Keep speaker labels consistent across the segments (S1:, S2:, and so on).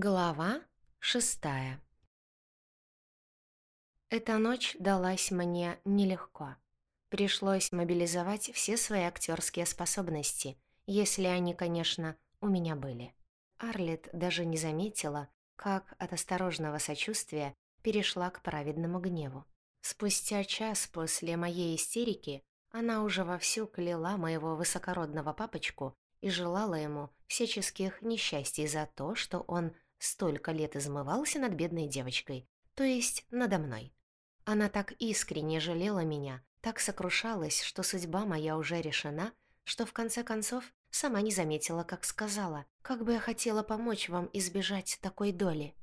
S1: Глава шестая Эта ночь далась мне нелегко. Пришлось мобилизовать все свои актерские способности, если они, конечно, у меня были. Арлет даже не заметила, как от осторожного сочувствия перешла к праведному гневу. Спустя час после моей истерики она уже вовсю кляла моего высокородного папочку и желала ему всяческих несчастий за то, что он столько лет измывался над бедной девочкой, то есть надо мной. Она так искренне жалела меня, так сокрушалась, что судьба моя уже решена, что в конце концов сама не заметила, как сказала, как бы я хотела помочь вам избежать такой доли.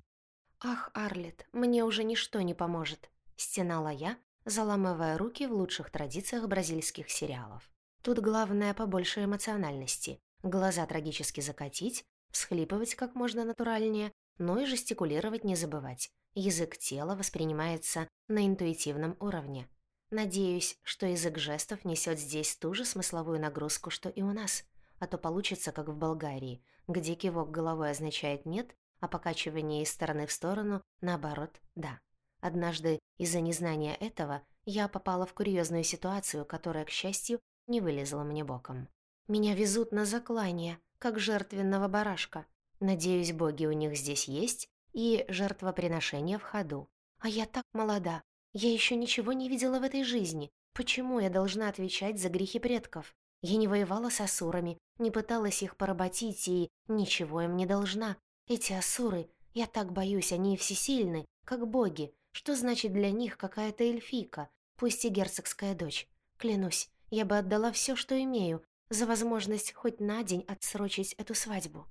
S1: «Ах, Арлет, мне уже ничто не поможет», — стенала я, заламывая руки в лучших традициях бразильских сериалов. Тут главное побольше эмоциональности, глаза трагически закатить, всхлипывать как можно натуральнее, но и жестикулировать не забывать. Язык тела воспринимается на интуитивном уровне. Надеюсь, что язык жестов несет здесь ту же смысловую нагрузку, что и у нас, а то получится, как в Болгарии, где кивок головой означает «нет», а покачивание из стороны в сторону, наоборот, «да». Однажды из-за незнания этого я попала в курьезную ситуацию, которая, к счастью, не вылезла мне боком. Меня везут на заклание, как жертвенного барашка. Надеюсь, боги у них здесь есть, и жертвоприношение в ходу. А я так молода. Я еще ничего не видела в этой жизни. Почему я должна отвечать за грехи предков? Я не воевала с асурами, не пыталась их поработить и ничего им не должна. Эти асуры, я так боюсь, они всесильны, как боги. Что значит для них какая-то эльфийка, пусть и герцогская дочь? Клянусь, я бы отдала все, что имею, за возможность хоть на день отсрочить эту свадьбу.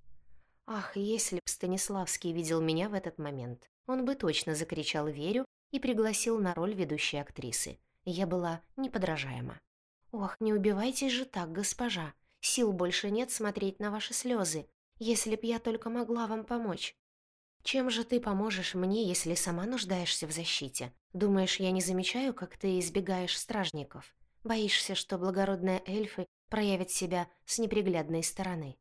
S1: Ах, если б Станиславский видел меня в этот момент, он бы точно закричал «Верю» и пригласил на роль ведущей актрисы. Я была неподражаема. «Ох, не убивайтесь же так, госпожа. Сил больше нет смотреть на ваши слезы. Если б я только могла вам помочь». «Чем же ты поможешь мне, если сама нуждаешься в защите? Думаешь, я не замечаю, как ты избегаешь стражников? Боишься, что благородные эльфы проявит себя с неприглядной стороны.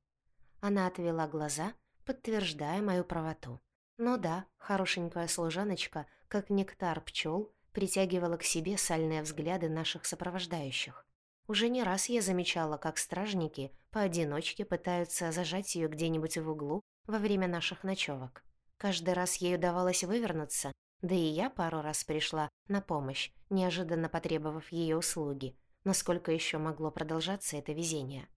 S1: Она отвела глаза, подтверждая мою правоту. Ну да, хорошенькая служаночка, как нектар пчел, притягивала к себе сальные взгляды наших сопровождающих. Уже не раз я замечала, как стражники поодиночке пытаются зажать ее где-нибудь в углу во время наших ночевок. Каждый раз ей удавалось вывернуться, да и я пару раз пришла на помощь, неожиданно потребовав ее услуги, Насколько еще могло продолжаться это везение?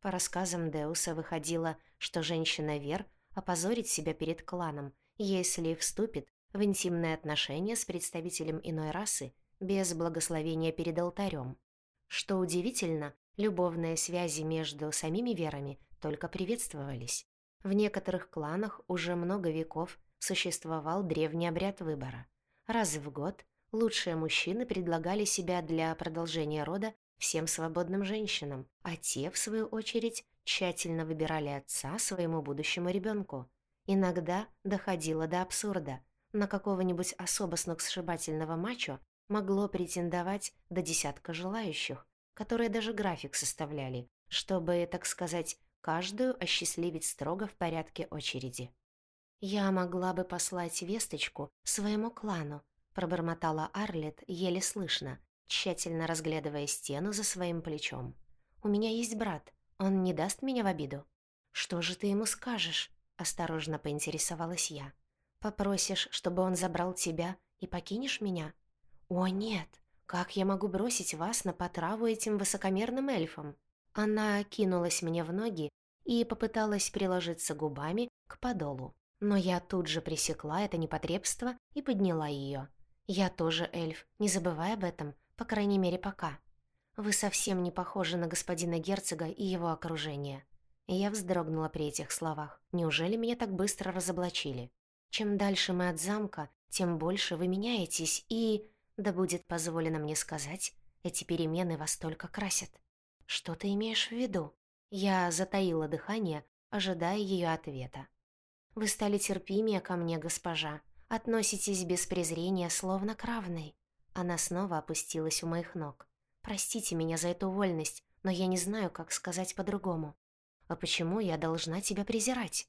S1: По рассказам Деуса выходило, что женщина Вер опозорит себя перед кланом, если вступит в интимные отношения с представителем иной расы без благословения перед алтарем. Что удивительно, любовные связи между самими верами только приветствовались. В некоторых кланах уже много веков существовал древний обряд выбора. Раз в год лучшие мужчины предлагали себя для продолжения рода всем свободным женщинам, а те, в свою очередь, тщательно выбирали отца своему будущему ребенку. Иногда доходило до абсурда. На какого-нибудь особо сногсшибательного мачо могло претендовать до десятка желающих, которые даже график составляли, чтобы, так сказать, каждую осчастливить строго в порядке очереди. «Я могла бы послать весточку своему клану», пробормотала Арлет еле слышно, тщательно разглядывая стену за своим плечом. «У меня есть брат. Он не даст меня в обиду». «Что же ты ему скажешь?» — осторожно поинтересовалась я. «Попросишь, чтобы он забрал тебя и покинешь меня?» «О, нет! Как я могу бросить вас на потраву этим высокомерным эльфам?» Она кинулась мне в ноги и попыталась приложиться губами к подолу. Но я тут же пресекла это непотребство и подняла ее. «Я тоже эльф, не забывай об этом, по крайней мере, пока. Вы совсем не похожи на господина герцога и его окружение. я вздрогнула при этих словах. Неужели меня так быстро разоблачили? Чем дальше мы от замка, тем больше вы меняетесь, и... Да будет позволено мне сказать, эти перемены вас только красят. Что ты имеешь в виду? Я затаила дыхание, ожидая ее ответа. Вы стали терпимее ко мне, госпожа. Относитесь без презрения, словно к равной. Она снова опустилась у моих ног. «Простите меня за эту вольность, но я не знаю, как сказать по-другому. А почему я должна тебя презирать?»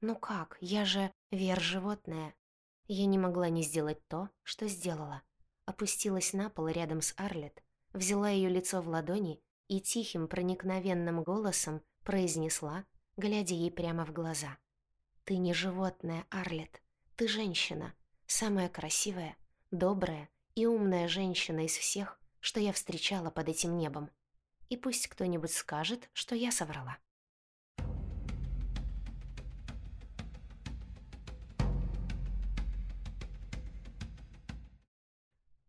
S1: Ну как, я же вер-животное. Я не могла не сделать то, что сделала. Опустилась на пол рядом с Арлет, взяла ее лицо в ладони и тихим проникновенным голосом произнесла, глядя ей прямо в глаза. «Ты не животное, Арлет. Ты женщина. Самая красивая, добрая и умная женщина из всех, что я встречала под этим небом. И пусть кто-нибудь скажет, что я соврала».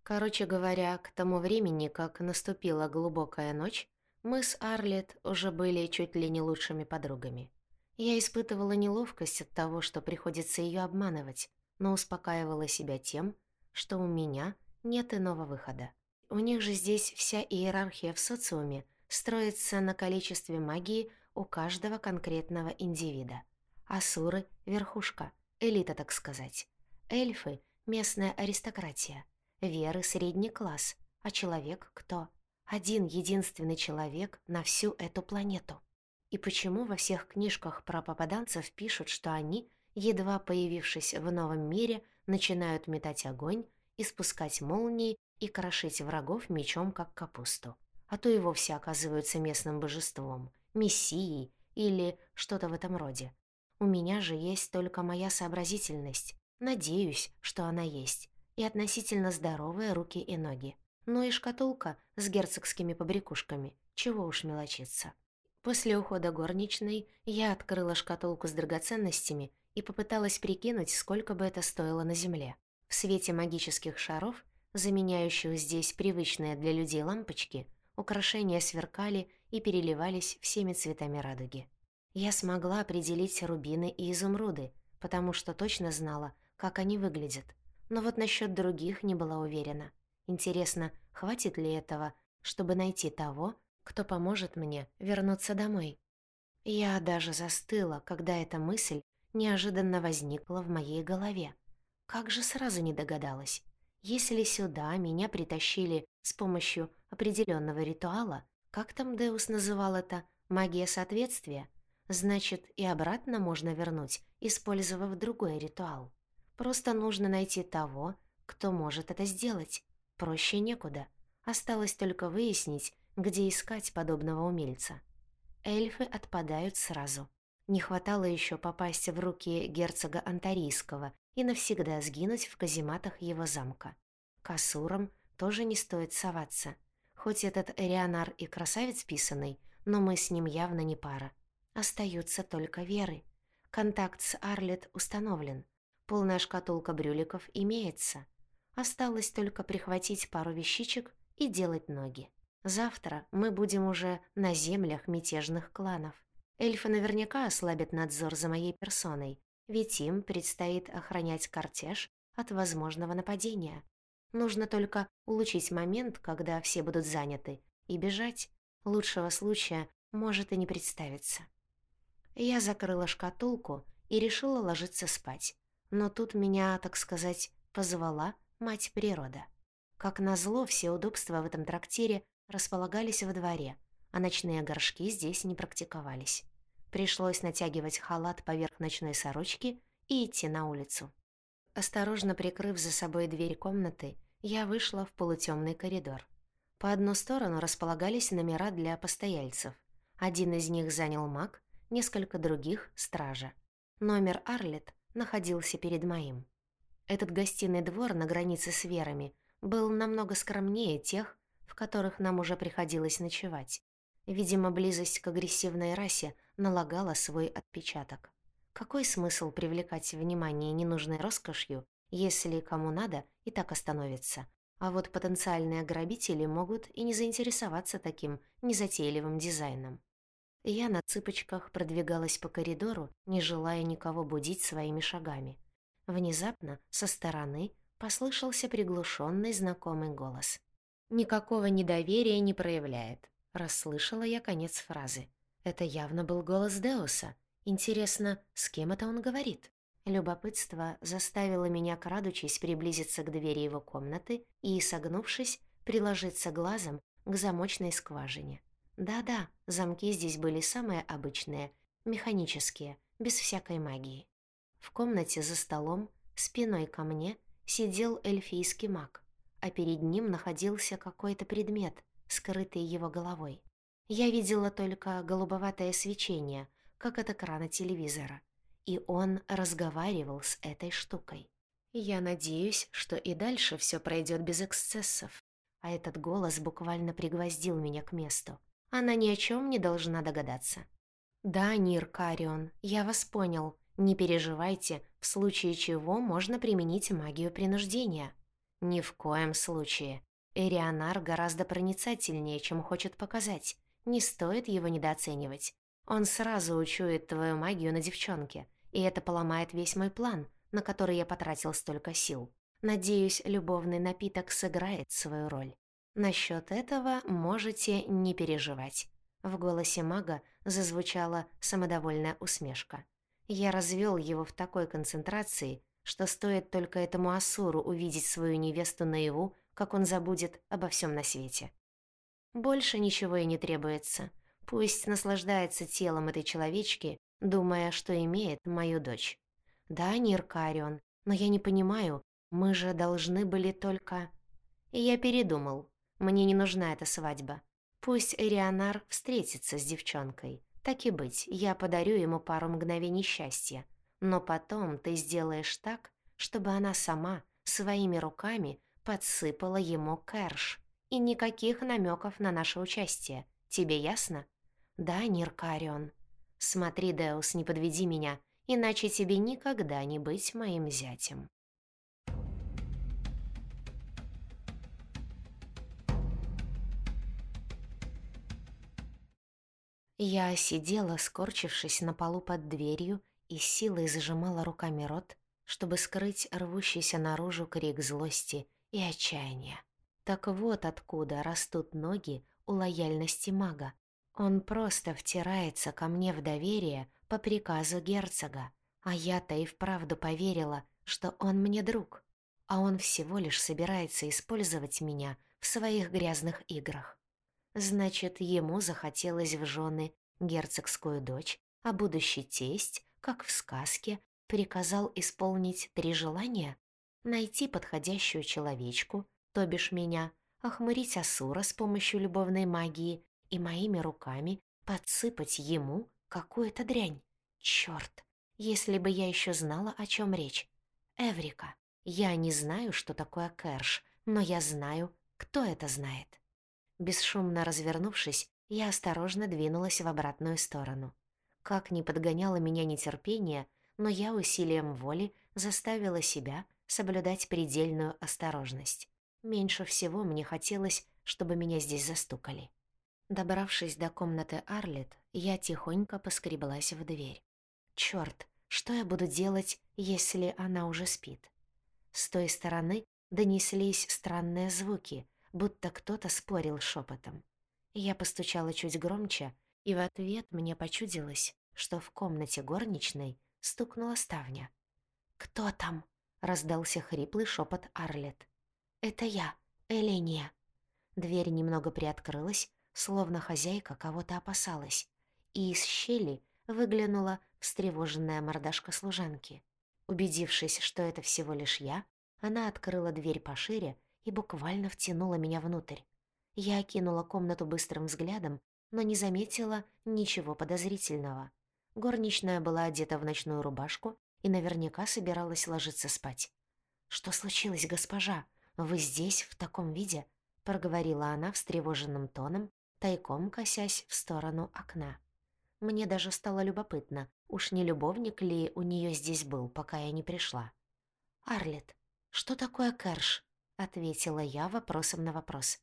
S1: Короче говоря, к тому времени, как наступила глубокая ночь, мы с Арлет уже были чуть ли не лучшими подругами. Я испытывала неловкость от того, что приходится ее обманывать, но успокаивала себя тем, что у меня нет иного выхода. У них же здесь вся иерархия в социуме строится на количестве магии у каждого конкретного индивида. Асуры — верхушка, элита, так сказать. Эльфы — местная аристократия. Веры — средний класс, а человек — кто? Один единственный человек на всю эту планету. И почему во всех книжках про попаданцев пишут, что они, едва появившись в новом мире, начинают метать огонь, испускать молнии и крошить врагов мечом, как капусту? А то и вовсе оказываются местным божеством, мессией или что-то в этом роде. У меня же есть только моя сообразительность. Надеюсь, что она есть и относительно здоровые руки и ноги. Ну и шкатулка с герцогскими побрякушками, чего уж мелочиться. После ухода горничной я открыла шкатулку с драгоценностями и попыталась прикинуть, сколько бы это стоило на земле. В свете магических шаров, заменяющих здесь привычные для людей лампочки, украшения сверкали и переливались всеми цветами радуги. Я смогла определить рубины и изумруды, потому что точно знала, как они выглядят, но вот насчет других не была уверена. Интересно, хватит ли этого, чтобы найти того, кто поможет мне вернуться домой? Я даже застыла, когда эта мысль неожиданно возникла в моей голове. Как же сразу не догадалась. Если сюда меня притащили с помощью определенного ритуала, как там Деус называл это, магия соответствия, значит и обратно можно вернуть, использовав другой ритуал. Просто нужно найти того, кто может это сделать. Проще некуда. Осталось только выяснить, где искать подобного умельца. Эльфы отпадают сразу. Не хватало еще попасть в руки герцога Антарийского и навсегда сгинуть в казематах его замка. К тоже не стоит соваться. Хоть этот Эрионар и красавец писанный, но мы с ним явно не пара. Остаются только веры. Контакт с Арлет установлен. Полная шкатулка брюликов имеется. Осталось только прихватить пару вещичек и делать ноги. Завтра мы будем уже на землях мятежных кланов. Эльфы наверняка ослабят надзор за моей персоной, ведь им предстоит охранять кортеж от возможного нападения. Нужно только улучшить момент, когда все будут заняты, и бежать. Лучшего случая может и не представиться. Я закрыла шкатулку и решила ложиться спать. Но тут меня, так сказать, позвала мать природа. Как назло, все удобства в этом трактире располагались во дворе, а ночные горшки здесь не практиковались. Пришлось натягивать халат поверх ночной сорочки и идти на улицу. Осторожно прикрыв за собой дверь комнаты, я вышла в полутемный коридор. По одну сторону располагались номера для постояльцев. Один из них занял маг, несколько других — стража. Номер Арлет находился перед моим. Этот гостиный двор на границе с Верами был намного скромнее тех, в которых нам уже приходилось ночевать. Видимо, близость к агрессивной расе налагала свой отпечаток. Какой смысл привлекать внимание ненужной роскошью, если кому надо и так остановится? А вот потенциальные грабители могут и не заинтересоваться таким незатейливым дизайном. Я на цыпочках продвигалась по коридору, не желая никого будить своими шагами. Внезапно со стороны послышался приглушенный знакомый голос. «Никакого недоверия не проявляет», — расслышала я конец фразы. Это явно был голос Деуса. Интересно, с кем это он говорит? Любопытство заставило меня, крадучись, приблизиться к двери его комнаты и, согнувшись, приложиться глазом к замочной скважине. Да-да, замки здесь были самые обычные, механические, без всякой магии. В комнате за столом, спиной ко мне, сидел эльфийский маг, а перед ним находился какой-то предмет, скрытый его головой. Я видела только голубоватое свечение, как от экрана телевизора, и он разговаривал с этой штукой. Я надеюсь, что и дальше все пройдет без эксцессов, а этот голос буквально пригвоздил меня к месту. Она ни о чем не должна догадаться. «Да, Нир Карион, я вас понял. Не переживайте, в случае чего можно применить магию принуждения». «Ни в коем случае. Эрионар гораздо проницательнее, чем хочет показать. Не стоит его недооценивать. Он сразу учует твою магию на девчонке, и это поломает весь мой план, на который я потратил столько сил. Надеюсь, любовный напиток сыграет свою роль. Насчет этого можете не переживать. В голосе мага зазвучала самодовольная усмешка. Я развел его в такой концентрации, что стоит только этому Асуру увидеть свою невесту наяву, как он забудет обо всем на свете. Больше ничего и не требуется. Пусть наслаждается телом этой человечки, думая, что имеет мою дочь. Да, Ниркарион, но я не понимаю, мы же должны были только... И я передумал. Мне не нужна эта свадьба. Пусть Эрионар встретится с девчонкой. Так и быть, я подарю ему пару мгновений счастья. Но потом ты сделаешь так, чтобы она сама, своими руками, подсыпала ему кэрш. И никаких намеков на наше участие. Тебе ясно? Да, Ниркарион. Смотри, Деус, не подведи меня, иначе тебе никогда не быть моим зятем. Я сидела, скорчившись на полу под дверью, и силой зажимала руками рот, чтобы скрыть рвущийся наружу крик злости и отчаяния. Так вот откуда растут ноги у лояльности мага. Он просто втирается ко мне в доверие по приказу герцога, а я-то и вправду поверила, что он мне друг, а он всего лишь собирается использовать меня в своих грязных играх. Значит, ему захотелось в жены герцогскую дочь, а будущий тесть, как в сказке, приказал исполнить три желания? Найти подходящую человечку, то бишь меня, охмурить Асура с помощью любовной магии и моими руками подсыпать ему какую-то дрянь. Чёрт, если бы я еще знала, о чем речь. Эврика, я не знаю, что такое кэрш, но я знаю, кто это знает. Бесшумно развернувшись, я осторожно двинулась в обратную сторону. Как ни подгоняло меня нетерпение, но я усилием воли заставила себя соблюдать предельную осторожность. Меньше всего мне хотелось, чтобы меня здесь застукали. Добравшись до комнаты Арлет, я тихонько поскреблась в дверь. Чёрт, что я буду делать, если она уже спит? С той стороны донеслись странные звуки — будто кто-то спорил шепотом. Я постучала чуть громче, и в ответ мне почудилось, что в комнате горничной стукнула ставня. «Кто там?» — раздался хриплый шепот Арлет. «Это я, Эления». Дверь немного приоткрылась, словно хозяйка кого-то опасалась, и из щели выглянула встревоженная мордашка служанки. Убедившись, что это всего лишь я, она открыла дверь пошире и буквально втянула меня внутрь. Я окинула комнату быстрым взглядом, но не заметила ничего подозрительного. Горничная была одета в ночную рубашку и наверняка собиралась ложиться спать. «Что случилось, госпожа? Вы здесь, в таком виде?» — проговорила она встревоженным тоном, тайком косясь в сторону окна. Мне даже стало любопытно, уж не любовник ли у нее здесь был, пока я не пришла. «Арлет, что такое кэрш?» ответила я вопросом на вопрос.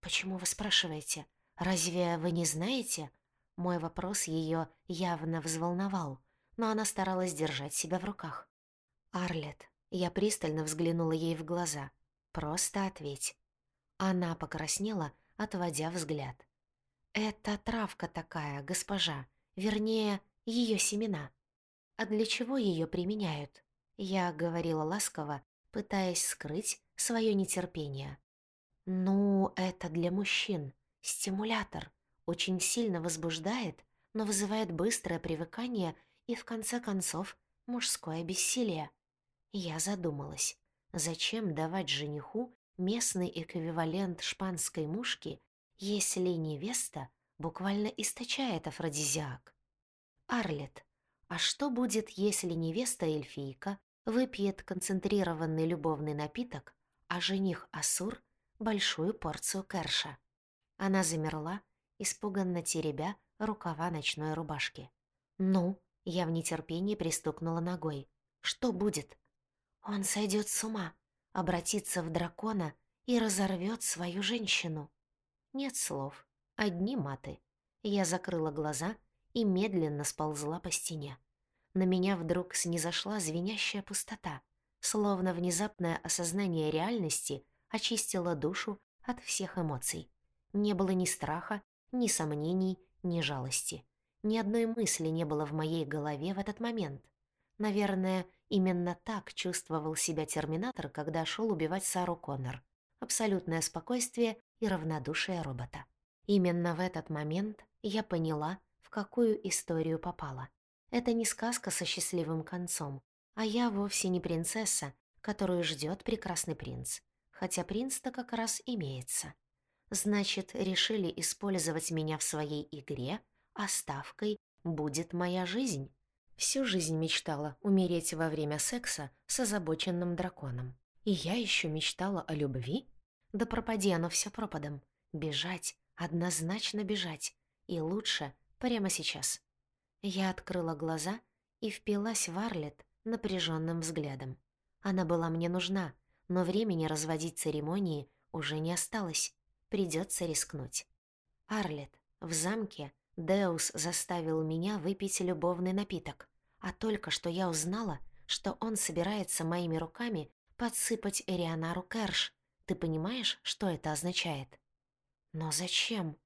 S1: «Почему вы спрашиваете? Разве вы не знаете?» Мой вопрос ее явно взволновал, но она старалась держать себя в руках. «Арлет», я пристально взглянула ей в глаза. «Просто ответь». Она покраснела, отводя взгляд. «Это травка такая, госпожа, вернее, ее семена. А для чего ее применяют?» Я говорила ласково, пытаясь скрыть свое нетерпение. «Ну, это для мужчин. Стимулятор. Очень сильно возбуждает, но вызывает быстрое привыкание и в конце концов мужское бессилие. Я задумалась, зачем давать жениху местный эквивалент шпанской мушки, если невеста буквально источает афродизиак? Арлет, а что будет, если невеста-эльфийка выпьет концентрированный любовный напиток, а жених Асур — большую порцию кэрша? Она замерла, испуганно теребя рукава ночной рубашки. «Ну?» — я в нетерпении пристукнула ногой. «Что будет?» «Он сойдет с ума, обратится в дракона и разорвет свою женщину». Нет слов, одни маты. Я закрыла глаза и медленно сползла по стене. На меня вдруг снизошла звенящая пустота, словно внезапное осознание реальности очистило душу от всех эмоций. Не было ни страха, ни сомнений, ни жалости. Ни одной мысли не было в моей голове в этот момент. Наверное, именно так чувствовал себя Терминатор, когда шел убивать Сару Коннор. Абсолютное спокойствие и равнодушие робота. Именно в этот момент я поняла, в какую историю попала. Это не сказка со счастливым концом, а я вовсе не принцесса, которую ждет прекрасный принц. Хотя принц-то как раз имеется. Значит, решили использовать меня в своей игре, а ставкой будет моя жизнь. Всю жизнь мечтала умереть во время секса с озабоченным драконом. И я еще мечтала о любви? Да пропади оно все пропадом. Бежать, однозначно бежать. И лучше Прямо сейчас. Я открыла глаза и впилась в Арлет напряженным взглядом. Она была мне нужна, но времени разводить церемонии уже не осталось. Придется рискнуть. Арлет, в замке Деус заставил меня выпить любовный напиток, а только что я узнала, что он собирается моими руками подсыпать Эрианару Кэрш. Ты понимаешь, что это означает? Но зачем?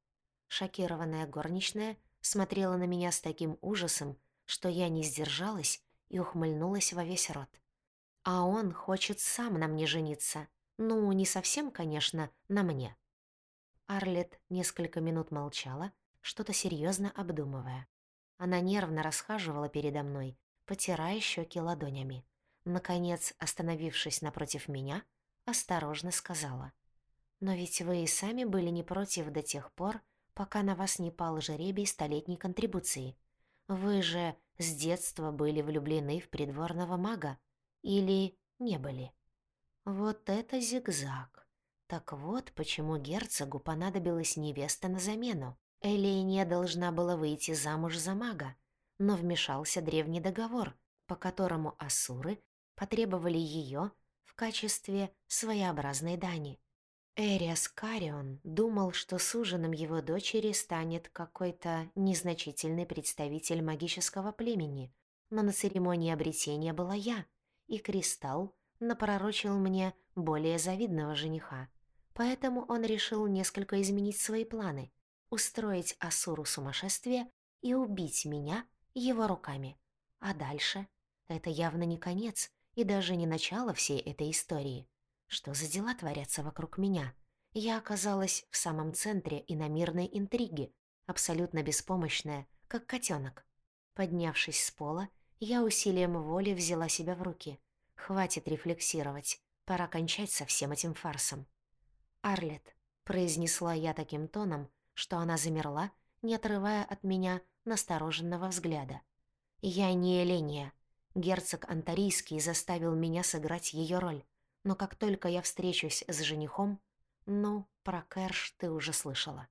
S1: Шокированная горничная смотрела на меня с таким ужасом, что я не сдержалась и ухмыльнулась во весь рот. А он хочет сам на мне жениться. Ну, не совсем, конечно, на мне. Арлет несколько минут молчала, что-то серьезно обдумывая. Она нервно расхаживала передо мной, потирая щеки ладонями. Наконец, остановившись напротив меня, осторожно сказала. «Но ведь вы и сами были не против до тех пор, пока на вас не пал жеребий столетней контрибуции. Вы же с детства были влюблены в придворного мага. Или не были? Вот это зигзаг. Так вот, почему герцогу понадобилась невеста на замену. Элейния должна была выйти замуж за мага, но вмешался древний договор, по которому асуры потребовали ее в качестве своеобразной дани. Эриас Карион думал, что суженым его дочери станет какой-то незначительный представитель магического племени, но на церемонии обретения была я, и Кристалл напророчил мне более завидного жениха. Поэтому он решил несколько изменить свои планы, устроить Асуру сумасшествие и убить меня его руками. А дальше? Это явно не конец и даже не начало всей этой истории. Что за дела творятся вокруг меня? Я оказалась в самом центре иномирной интриги, абсолютно беспомощная, как котенок. Поднявшись с пола, я усилием воли взяла себя в руки. Хватит рефлексировать, пора кончать со всем этим фарсом. «Арлет», — произнесла я таким тоном, что она замерла, не отрывая от меня настороженного взгляда. «Я не Эления. Герцог Антарийский заставил меня сыграть ее роль но как только я встречусь с женихом, ну, про Кэрш ты уже слышала.